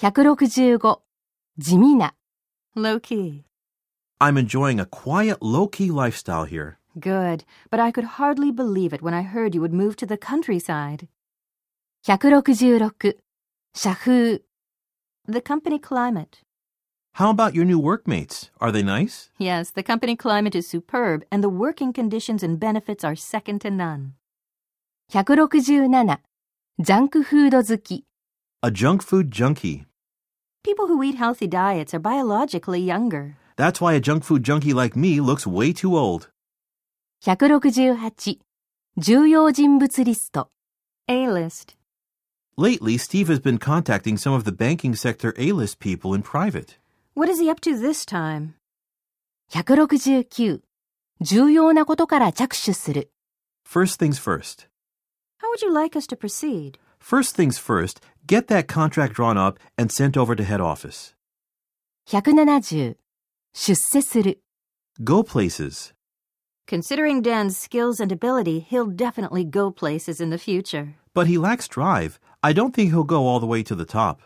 165地味な Low key. I'm enjoying a quiet, low key lifestyle here. Good, but I could hardly believe it when I heard you would move to the countryside. 166社風 The company climate. How about your new workmates? Are they nice? Yes, the company climate is superb, and the working conditions and benefits are second to none. 167ジャンクフード好き A junk food junkie. People who eat healthy diets are biologically younger. That's why a junk food junkie like me looks way too old. 168重要人物リスト A-list. Lately, Steve has been contacting some of the banking sector A-list people in private. What is he up to this time? 169重要なことから着手する First things first. How would you like us to proceed? First things first, get that contract drawn up and sent over to head office. 170出世する Go places. Considering Dan's skills and ability, he'll definitely go places in the future. But he lacks drive. I don't think he'll go all the way to the top.